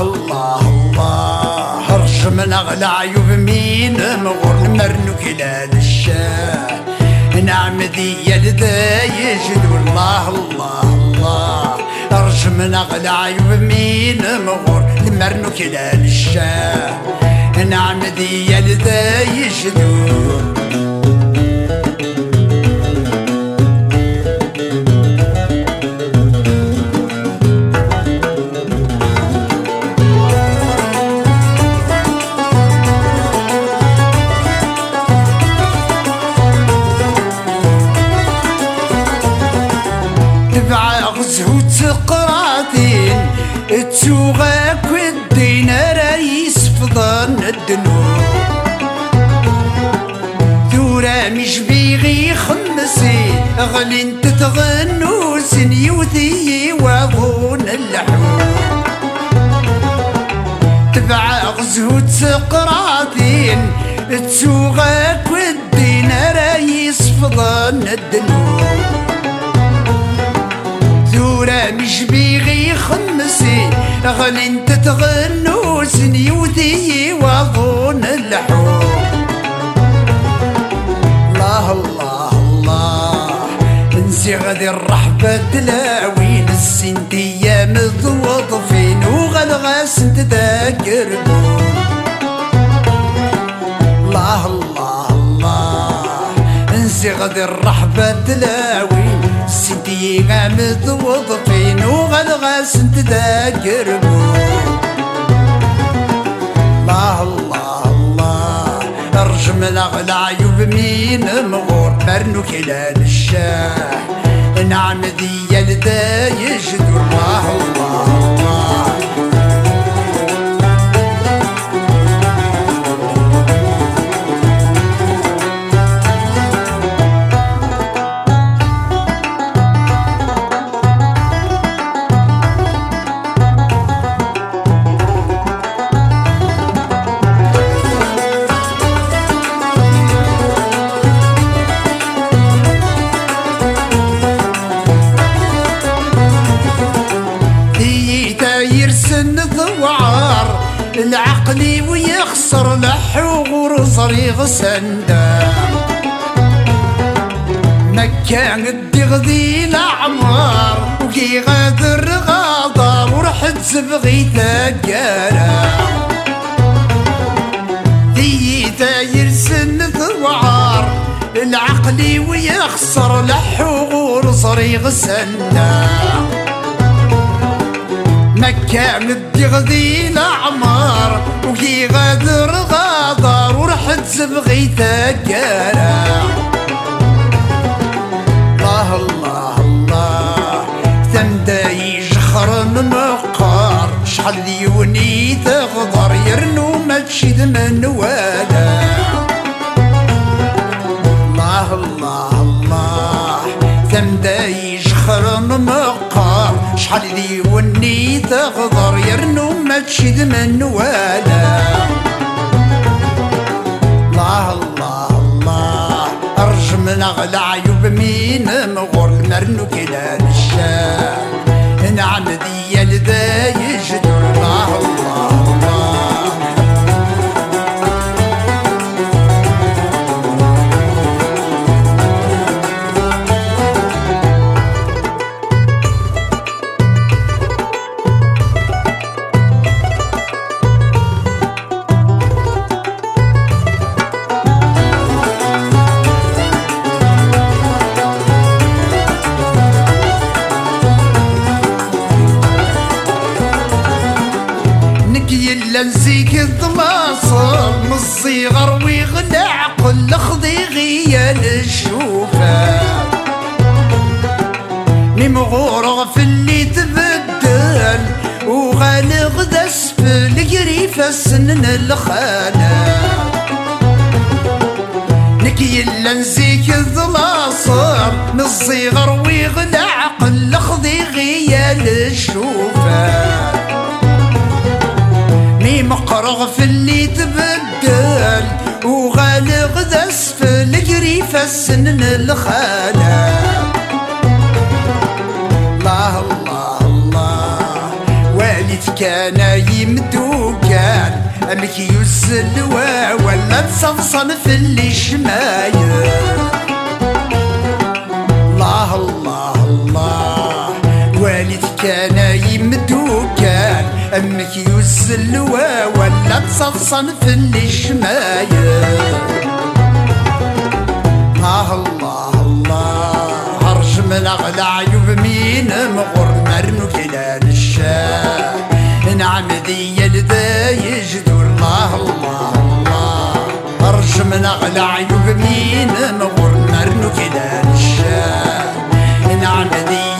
الله الله الله رجم نغلى عيوب مين مغور مرنو كلال الشاه نعم ذي يدايج والله الله الله رجم نغلى عيوب مين مغور مرنو كلال الشاه نعم ذي يدايج دول تسوغاك الدين رئيس فضان الدنوب. ثورة مش بيغي خمسي غلين تتغنو سنيوثي وضون اللحوم تبع غزو تقراثين تسوغاك الدين رئيس فضان الدنوب. غلين تتغنو سنيوتي وظون اللحوم الله الله الله انسي غادي الرحبة تلاوين السنتية مذوظفين وغلغاس تذاكر الله الله الله انسي غادي الرحبة تلاوين سنتي غامض وضفين وغلغاس تذاكر الله الله الله ارجم الاغلى عيوب مين مغور مرنو كلال الشاه. نعم ذي يلدا يجد الله الله الله. ذوار العقلي ويخسر لحور صريغ سندا. مكان الدغذي الأعمار وكي غادر غاضر ورحت زبغي تقارا ذيتا يرسن ذوار العقلي ويخسر لحور صريغ سندا. مكة مدي الأعمار وكي غادر غادر ورحت زبغي تقارا الله الله الله ثمدا يجخر مقار شحال ديوني تغدر يرنو ما تشد من وادا يجخر مقار شحال ديوني تغدر يرنو ما تشد من وادا الله الله الله. ارجم نغلى عيوب مين مغور المرنو كلا الشاه نعم ذي يلدا يجدر. يلا نزيك الضلاصل من الصغر ويغنى عقل خذي غيا نشوفه مغورغ في اللي تبدل وغالغ دسفل قريفة سنن الخانة. لك يلا نزيك الظلاصر من الصغر ويغنى عقل خذي غيا نشوفه في اللي تبدل وغالغ دسفل قريفة سنن الخانه الله الله الله والدك كان يمدو كان أمك يسل ولا تصفصن في اللي شمايل. الله الله الله والد كان يمدو كان أمك يسل ولا تصفصن في اللي شمايل الله الله هرج من أغلى عيوب مين مغر مرنو كلا الشام نعم ذي يلذا يجدو الله الله الله هرج من أغلى عيوب مين مغر مرنو كلا الشام نعم ذي